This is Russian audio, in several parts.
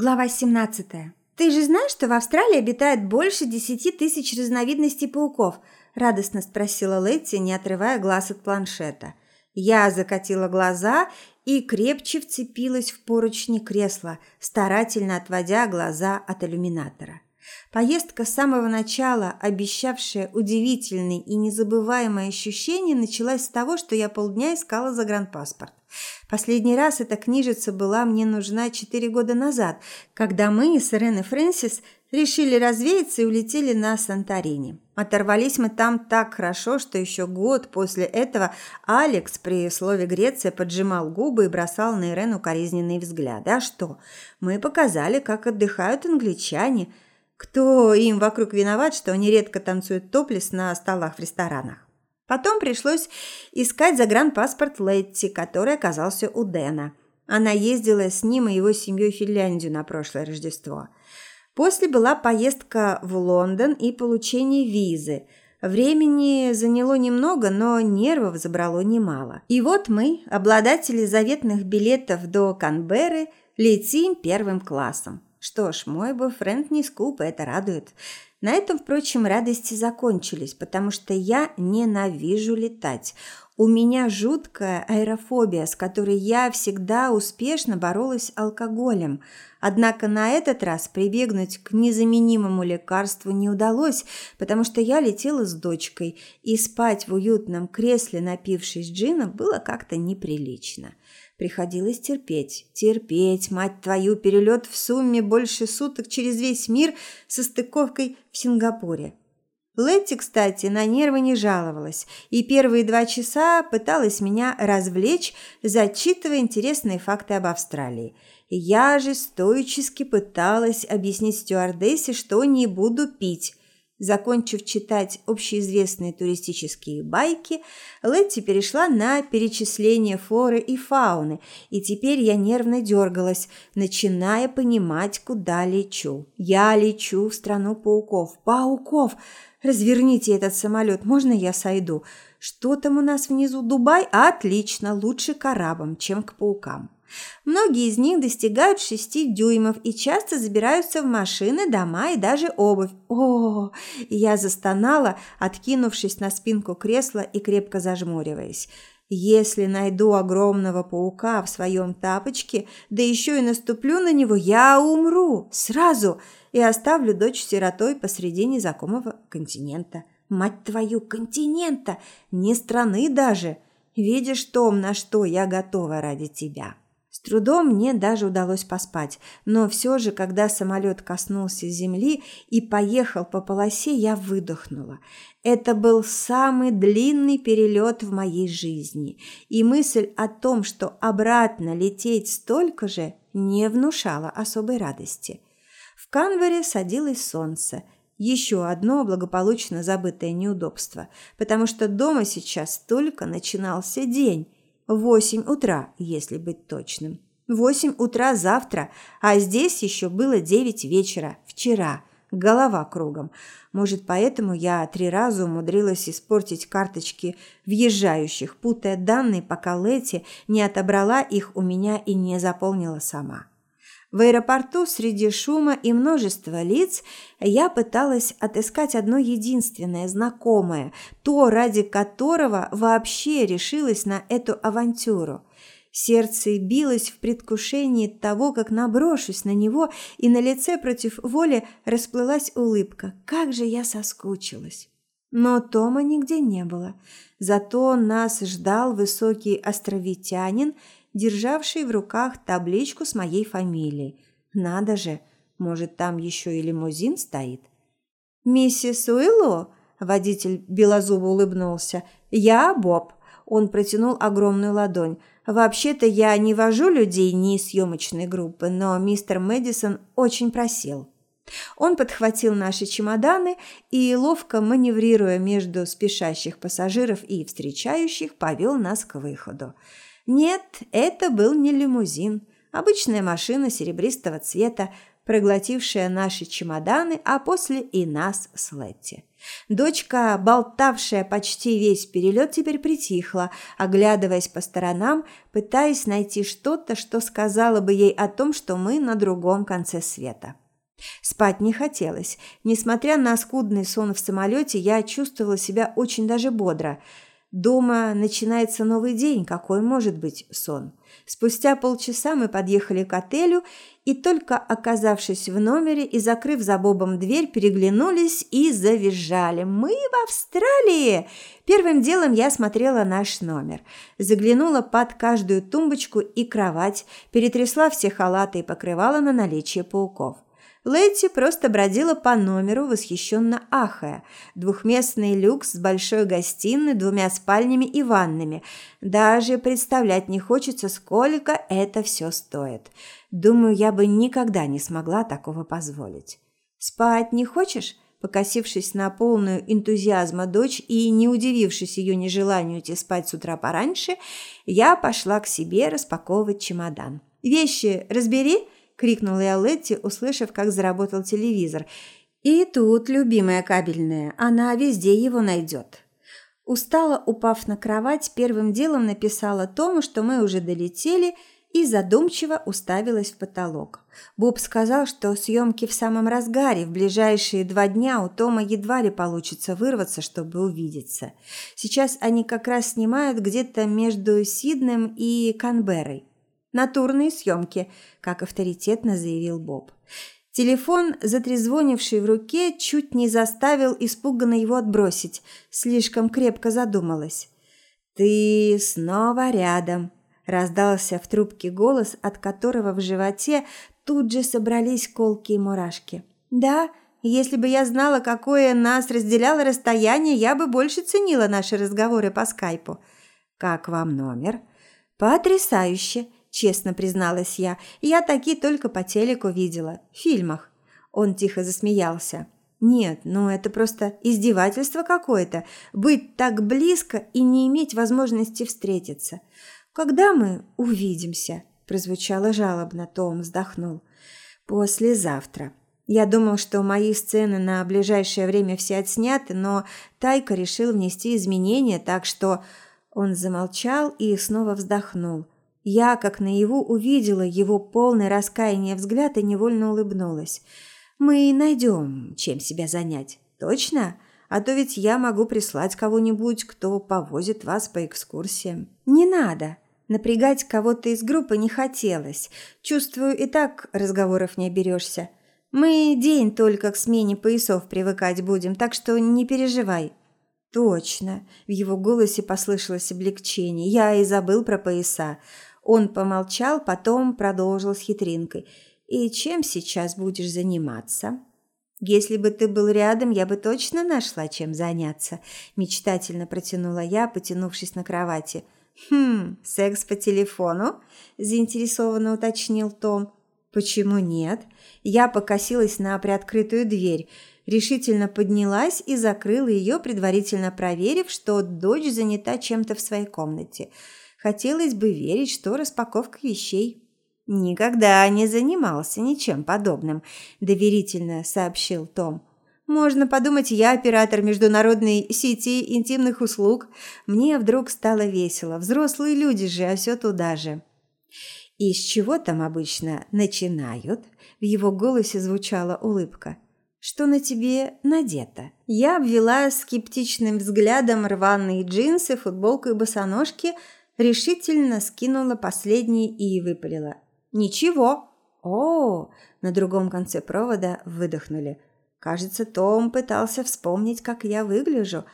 Глава 17. «Ты же знаешь, что в Австралии обитает больше десяти тысяч разновидностей пауков?» – радостно спросила Летти, не отрывая глаз от планшета. Я закатила глаза и крепче вцепилась в поручни кресла, старательно отводя глаза от иллюминатора. Поездка с самого начала, обещавшая удивительные и незабываемые ощущения, началась с того, что я полдня искала загранпаспорт. Последний раз эта книжица была мне нужна четыре года назад, когда мы с Ирен и Фрэнсис решили развеяться и улетели на Санторини. Оторвались мы там так хорошо, что еще год после этого Алекс при слове «Греция» поджимал губы и бросал на Ирен укоризненные взгляды. А что? Мы показали, как отдыхают англичане. Кто им вокруг виноват, что они редко танцуют топлес на столах в ресторанах? Потом пришлось искать загранпаспорт Летти, который оказался у Дэна. Она ездила с ним и его семьей в Финляндию на прошлое Рождество. После была поездка в Лондон и получение визы. Времени заняло немного, но нервов забрало немало. И вот мы, обладатели заветных билетов до Канберры, летим первым классом. Что ж, мой бойфренд не скуп, это радует. На этом, впрочем, радости закончились, потому что я ненавижу летать. У меня жуткая аэрофобия, с которой я всегда успешно боролась алкоголем. Однако на этот раз прибегнуть к незаменимому лекарству не удалось, потому что я летела с дочкой, и спать в уютном кресле, напившись джина, было как-то неприлично. Приходилось терпеть, терпеть, мать твою, перелет в сумме больше суток через весь мир со стыковкой в Сингапуре. Летти, кстати, на нервы не жаловалась, и первые два часа пыталась меня развлечь, зачитывая интересные факты об Австралии. Я же стоически пыталась объяснить стюардессе, что не буду пить, Закончив читать общеизвестные туристические байки, Летти перешла на перечисление флоры и фауны, и теперь я нервно дергалась, начиная понимать, куда лечу. Я лечу в страну пауков. Пауков! Разверните этот самолет, можно я сойду? Что там у нас внизу? Дубай? Отлично, лучше к арабам, чем к паукам. Многие из них достигают шести дюймов и часто забираются в машины, дома и даже обувь. О, я застонала, откинувшись на спинку кресла и крепко зажмуриваясь. Если найду огромного паука в своем тапочке, да еще и наступлю на него, я умру сразу и оставлю дочь сиротой посреди незнакомого континента. Мать твою, континента, не страны даже. Видишь, Том, на что я готова ради тебя. С трудом мне даже удалось поспать, но все же, когда самолет коснулся земли и поехал по полосе, я выдохнула. Это был самый длинный перелет в моей жизни, и мысль о том, что обратно лететь столько же, не внушала особой радости. В Канвере садилось солнце – еще одно благополучно забытое неудобство, потому что дома сейчас только начинался день, Восемь утра, если быть точным. Восемь утра завтра, а здесь еще было девять вечера, вчера. Голова кругом. Может, поэтому я три раза умудрилась испортить карточки въезжающих, путая данные, пока Лети не отобрала их у меня и не заполнила сама. В аэропорту среди шума и множества лиц я пыталась отыскать одно единственное знакомое, то, ради которого вообще решилась на эту авантюру. Сердце билось в предвкушении того, как наброшусь на него, и на лице против воли расплылась улыбка. Как же я соскучилась! Но Тома нигде не было. Зато нас ждал высокий островитянин – державший в руках табличку с моей фамилией. Надо же, может, там еще и лимузин стоит? «Миссис Уилло?» – водитель белозубо улыбнулся. «Я Боб». Он протянул огромную ладонь. «Вообще-то я не вожу людей ни съемочной группы, но мистер Мэдисон очень просил». Он подхватил наши чемоданы и, ловко маневрируя между спешащих пассажиров и встречающих, повел нас к выходу. Нет, это был не лимузин. Обычная машина серебристого цвета, проглотившая наши чемоданы, а после и нас с Летти. Дочка, болтавшая почти весь перелет, теперь притихла, оглядываясь по сторонам, пытаясь найти что-то, что сказала бы ей о том, что мы на другом конце света. Спать не хотелось. Несмотря на скудный сон в самолете, я чувствовала себя очень даже бодро. Дома начинается новый день, какой может быть сон. Спустя полчаса мы подъехали к отелю, и только оказавшись в номере и закрыв за Бобом дверь, переглянулись и завизжали. «Мы в Австралии!» Первым делом я смотрела наш номер. Заглянула под каждую тумбочку и кровать, перетрясла все халаты и покрывала на наличие пауков. Лэти просто бродила по номеру, восхищенно ахая. Двухместный люкс с большой гостиной, двумя спальнями и ваннами. Даже представлять не хочется, сколько это все стоит. Думаю, я бы никогда не смогла такого позволить. «Спать не хочешь?» Покосившись на полную энтузиазма дочь и не удивившись ее нежеланию идти спать с утра пораньше, я пошла к себе распаковывать чемодан. «Вещи разбери!» Крикнула я Летти, услышав, как заработал телевизор. И тут любимая кабельная, она везде его найдет. Устало упав на кровать, первым делом написала Тому, что мы уже долетели, и задумчиво уставилась в потолок. Боб сказал, что съемки в самом разгаре, в ближайшие два дня у Тома едва ли получится вырваться, чтобы увидеться. Сейчас они как раз снимают где-то между Сиднем и Канберрой. Натурные съемки, как авторитетно заявил Боб. Телефон, затрезвонивший в руке, чуть не заставил испуганно его отбросить. Слишком крепко задумалась. «Ты снова рядом», – раздался в трубке голос, от которого в животе тут же собрались колки и мурашки. «Да, если бы я знала, какое нас разделяло расстояние, я бы больше ценила наши разговоры по скайпу». «Как вам номер?» «Потрясающе!» Честно призналась я. Я такие только по телеку видела, в фильмах. Он тихо засмеялся. Нет, ну это просто издевательство какое-то быть так близко и не иметь возможности встретиться. Когда мы увидимся? прозвучало жалобно, Том вздохнул. Послезавтра. Я думал, что мои сцены на ближайшее время все отсняты, но Тайка решил внести изменения, так что он замолчал и снова вздохнул. Я, как наяву, увидела его полный раскаяния взгляд и невольно улыбнулась. «Мы найдем, чем себя занять. Точно? А то ведь я могу прислать кого-нибудь, кто повозит вас по экскурсиям». «Не надо!» Напрягать кого-то из группы не хотелось. Чувствую, и так разговоров не оберешься. Мы день только к смене поясов привыкать будем, так что не переживай. Точно. В его голосе послышалось облегчение. Я и забыл про пояса. Он помолчал, потом продолжил с хитринкой. «И чем сейчас будешь заниматься?» «Если бы ты был рядом, я бы точно нашла, чем заняться», – мечтательно протянула я, потянувшись на кровати. «Хм, секс по телефону?» – заинтересованно уточнил Том. «Почему нет?» Я покосилась на приоткрытую дверь, решительно поднялась и закрыла ее, предварительно проверив, что дочь занята чем-то в своей комнате – Хотелось бы верить, что распаковка вещей. Никогда не занимался ничем подобным, доверительно сообщил Том. Можно подумать, я оператор международной сети интимных услуг. Мне вдруг стало весело. Взрослые люди же, а все туда же. И с чего там обычно начинают? В его голосе звучала улыбка. Что на тебе надето? Я обвела скептичным взглядом рваные джинсы, футболку и босоножки, решительно скинула последний и выпалила. «Ничего!» «О!» На другом конце провода выдохнули. Кажется, Том пытался вспомнить, как я выгляжу.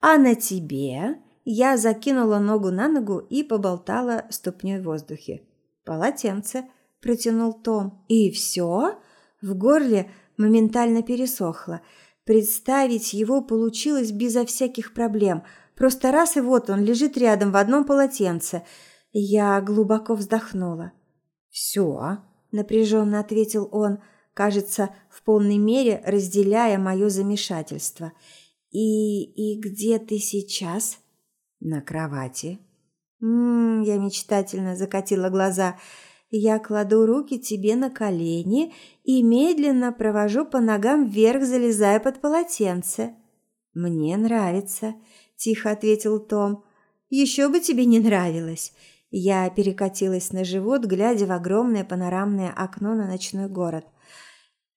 «А на тебе?» Я закинула ногу на ногу и поболтала ступней в воздухе. «Полотенце», – протянул Том. «И все?» В горле моментально пересохло. Представить его получилось безо всяких проблем – Просто раз и вот он лежит рядом в одном полотенце. Я глубоко вздохнула. «Все», – напряженно ответил он, кажется, в полной мере разделяя мое замешательство. «И... и где ты сейчас?» «На кровати». «М-м-м», я мечтательно закатила глаза. Я кладу руки тебе на колени и медленно провожу по ногам вверх, залезая под полотенце. Мне нравится, тихо ответил Том. Еще бы тебе не нравилось. Я перекатилась на живот, глядя в огромное панорамное окно на ночной город.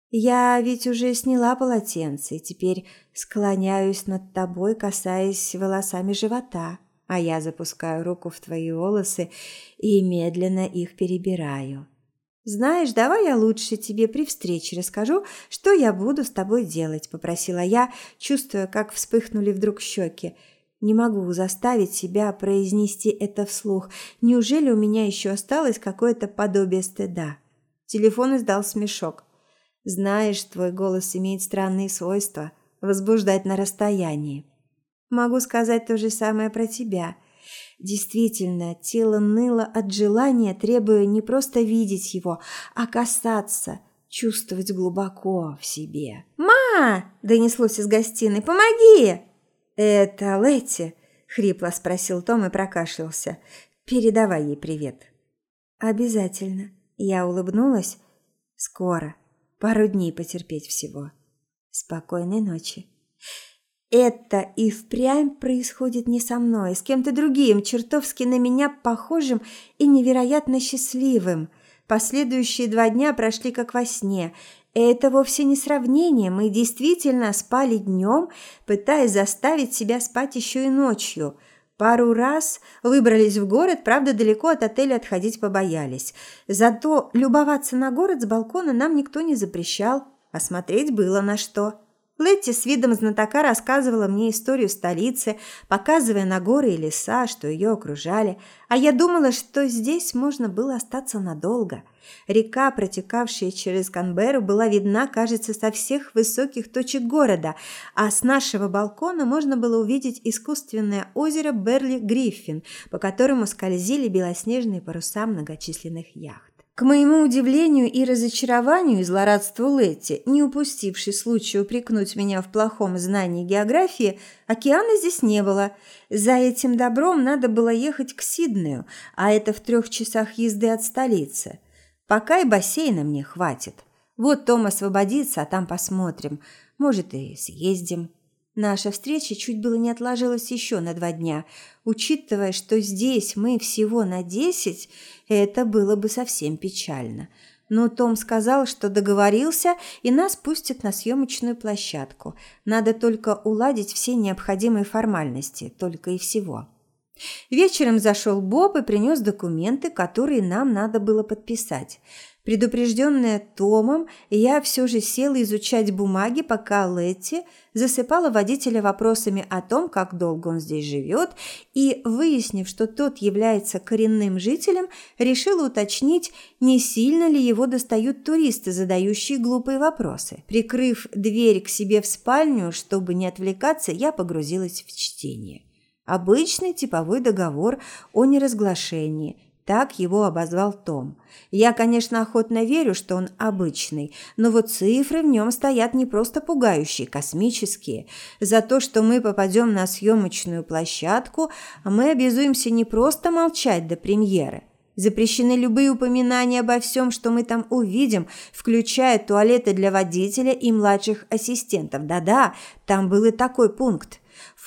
Я ведь уже сняла полотенце и теперь склоняюсь над тобой, касаясь волосами живота, а я запускаю руку в твои волосы и медленно их перебираю. Знаешь, давай я лучше тебе при встрече расскажу, что я буду с тобой делать, попросила я, чувствуя, как вспыхнули вдруг щеки. Не могу заставить себя произнести это вслух. Неужели у меня еще осталось какое-то подобие стыда? Телефон издал смешок. Знаешь, твой голос имеет странные свойства возбуждать на расстоянии. Могу сказать то же самое про тебя. Действительно, тело ныло от желания, требуя не просто видеть его, а касаться, чувствовать глубоко в себе. «Ма!» – донеслось из гостиной. «Помоги!» «Это Летти?» – хрипло спросил Том и прокашлялся. «Передавай ей привет». «Обязательно». Я улыбнулась. «Скоро». Пару дней потерпеть всего. Спокойной ночи. Это и впрямь происходит не со мной, с кем-то другим, чертовски на меня похожим и невероятно счастливым. Последующие два дня прошли как во сне. Это вовсе не сравнение, мы действительно спали днем, пытаясь заставить себя спать еще и ночью – Пару раз выбрались в город, правда, далеко от отеля отходить побоялись. Зато любоваться на город с балкона нам никто не запрещал, а смотреть было на что. Летти с видом знатока рассказывала мне историю столицы, показывая на горы и леса, что ее окружали, а я думала, что здесь можно было остаться надолго. Река, протекавшая через Канберру, была видна, кажется, со всех высоких точек города, а с нашего балкона можно было увидеть искусственное озеро Берли-Гриффин, по которому скользили белоснежные паруса многочисленных яхт. К моему удивлению и разочарованию и злорадству Летти, не упустившей случая упрекнуть меня в плохом знании географии, океана здесь не было. За этим добром надо было ехать к Сиднею, а это в трех часах езды от столицы. Пока и бассейна мне хватит. Вот Том освободится, а там посмотрим. Может, и съездим. Наша встреча чуть было не отложилась еще на два дня. Учитывая, что здесь мы всего на десять, это было бы совсем печально. Но Том сказал, что договорился и нас пустят на съемочную площадку. Надо только уладить все необходимые формальности, только и всего. Вечером зашел Боб и принес документы, которые нам надо было подписать – Предупрежденная Томом, я все же села изучать бумаги, пока Летти засыпала водителя вопросами о том, как долго он здесь живет, и, выяснив, что тот является коренным жителем, решила уточнить, не сильно ли его достают туристы, задающие глупые вопросы. Прикрыв дверь к себе в спальню, чтобы не отвлекаться, я погрузилась в чтение. Обычный типовой договор о неразглашении – так его обозвал Том. Я, конечно, охотно верю, что он обычный, но вот цифры в нем стоят не просто пугающие, космические. За то, что мы попадем на съемочную площадку, мы обязуемся не просто молчать до премьеры. Запрещены любые упоминания обо всем, что мы там увидим, включая туалеты для водителя и младших ассистентов. Да-да, там был и такой пункт.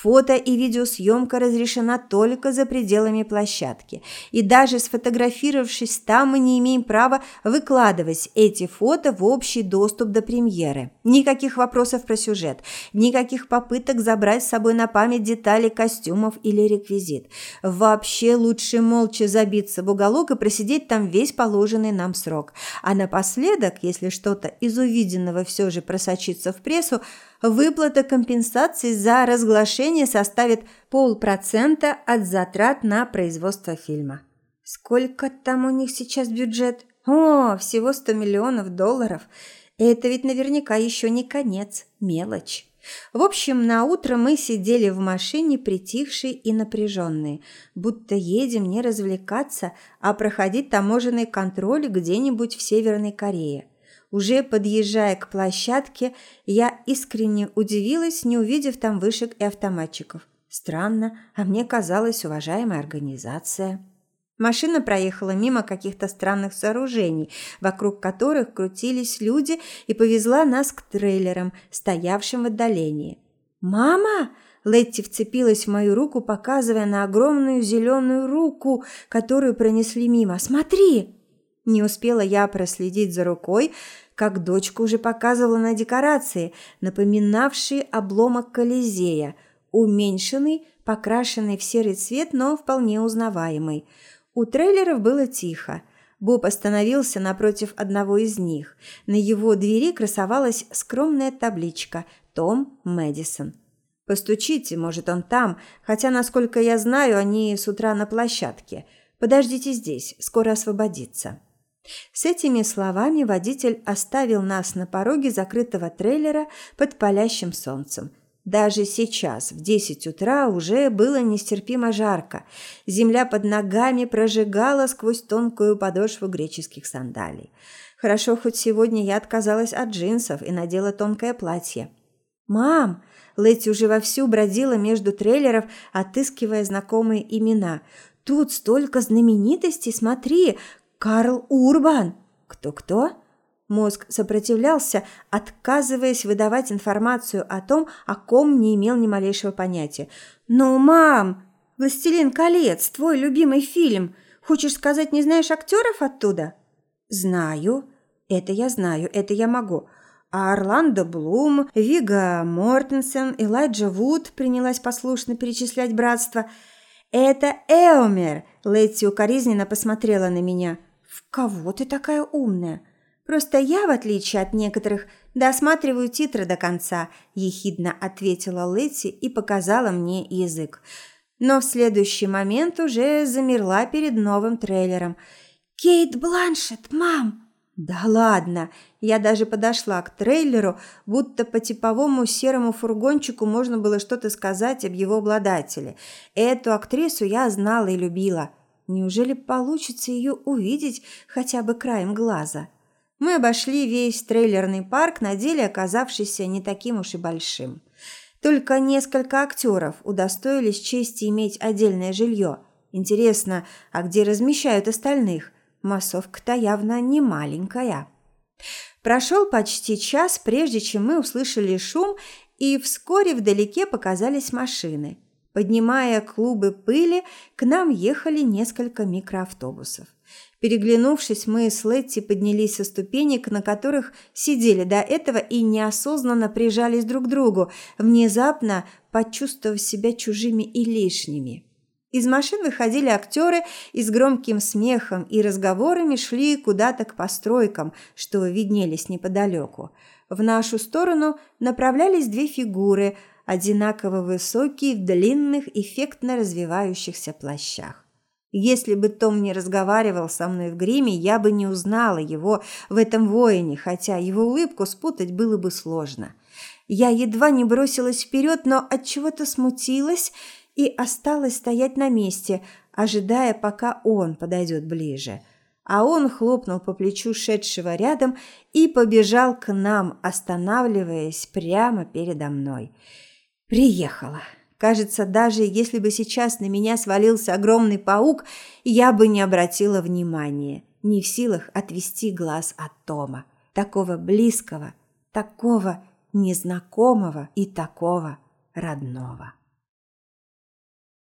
Фото и видеосъемка разрешена только за пределами площадки. И даже сфотографировавшись там, мы не имеем права выкладывать эти фото в общий доступ до премьеры. Никаких вопросов про сюжет, никаких попыток забрать с собой на память детали костюмов или реквизит. Вообще лучше молча забиться в уголок и просидеть там весь положенный нам срок. А напоследок, если что-то из увиденного все же просочится в прессу, выплата компенсации за разглашение составит полпроцента от затрат на производство фильма. Сколько там у них сейчас бюджет? О, всего 100 миллионов долларов. Это ведь наверняка еще не конец, мелочь. В общем, на утро мы сидели в машине, притихшие и напряженные, будто едем не развлекаться, а проходить таможенный контроль где-нибудь в Северной Корее. Уже подъезжая к площадке, я искренне удивилась, не увидев там вышек и автоматчиков. Странно, а мне казалась уважаемая организация. Машина проехала мимо каких-то странных сооружений, вокруг которых крутились люди, и повезла нас к трейлерам, стоявшим в отдалении. «Мама!» Летти вцепилась в мою руку, показывая на огромную зеленую руку, которую пронесли мимо. «Смотри!» Не успела я проследить за рукой, как дочка уже показывала на декорации, напоминавшие обломок Колизея, уменьшенный, покрашенный в серый цвет, но вполне узнаваемый – у трейлеров было тихо. Боб остановился напротив одного из них. На его двери красовалась скромная табличка «Том Мэдисон». «Постучите, может, он там, хотя, насколько я знаю, они с утра на площадке. Подождите здесь, скоро освободится». С этими словами водитель оставил нас на пороге закрытого трейлера под палящим солнцем – даже сейчас, в десять утра, уже было нестерпимо жарко. Земля под ногами прожигала сквозь тонкую подошву греческих сандалий. Хорошо, хоть сегодня я отказалась от джинсов и надела тонкое платье. «Мам!» Лэти уже вовсю бродила между трейлеров, отыскивая знакомые имена. «Тут столько знаменитостей, смотри! Карл Урбан!» «Кто-кто?» Мозг сопротивлялся, отказываясь выдавать информацию о том, о ком не имел ни малейшего понятия. «Ну, мам, «Властелин колец» – твой любимый фильм. Хочешь сказать, не знаешь актеров оттуда?» «Знаю. Это я знаю, это я могу. А Орландо Блум, Вига Мортенсен, Элайджа Вуд принялась послушно перечислять братство. «Это Эомер!» – Летти укоризненно посмотрела на меня. «В кого ты такая умная?» Просто я, в отличие от некоторых, досматриваю титры до конца, ехидно ответила Лэти и показала мне язык. Но в следующий момент уже замерла перед новым трейлером. Кейт Бланшет, мам. Да ладно, я даже подошла к трейлеру, будто по типовому серому фургончику можно было что-то сказать об его обладателе. Эту актрису я знала и любила. Неужели получится ее увидеть хотя бы краем глаза? Мы обошли весь трейлерный парк, на деле оказавшийся не таким уж и большим. Только несколько актеров удостоились чести иметь отдельное жилье. Интересно, а где размещают остальных? Массовка-то явно не маленькая. Прошел почти час, прежде чем мы услышали шум, и вскоре вдалеке показались машины. Поднимая клубы пыли, к нам ехали несколько микроавтобусов. Переглянувшись, мы с Летти поднялись со ступенек, на которых сидели до этого и неосознанно прижались друг к другу, внезапно почувствовав себя чужими и лишними. Из машин выходили актеры и с громким смехом и разговорами шли куда-то к постройкам, что виднелись неподалеку. В нашу сторону направлялись две фигуры, одинаково высокие в длинных эффектно развивающихся плащах. Если бы Том не разговаривал со мной в гриме, я бы не узнала его в этом воине, хотя его улыбку спутать было бы сложно. Я едва не бросилась вперед, но от чего-то смутилась и осталась стоять на месте, ожидая, пока он подойдет ближе. А он хлопнул по плечу шедшего рядом и побежал к нам, останавливаясь прямо передо мной. Приехала. Кажется, даже если бы сейчас на меня свалился огромный паук, я бы не обратила внимания, не в силах отвести глаз от Тома, такого близкого, такого незнакомого и такого родного.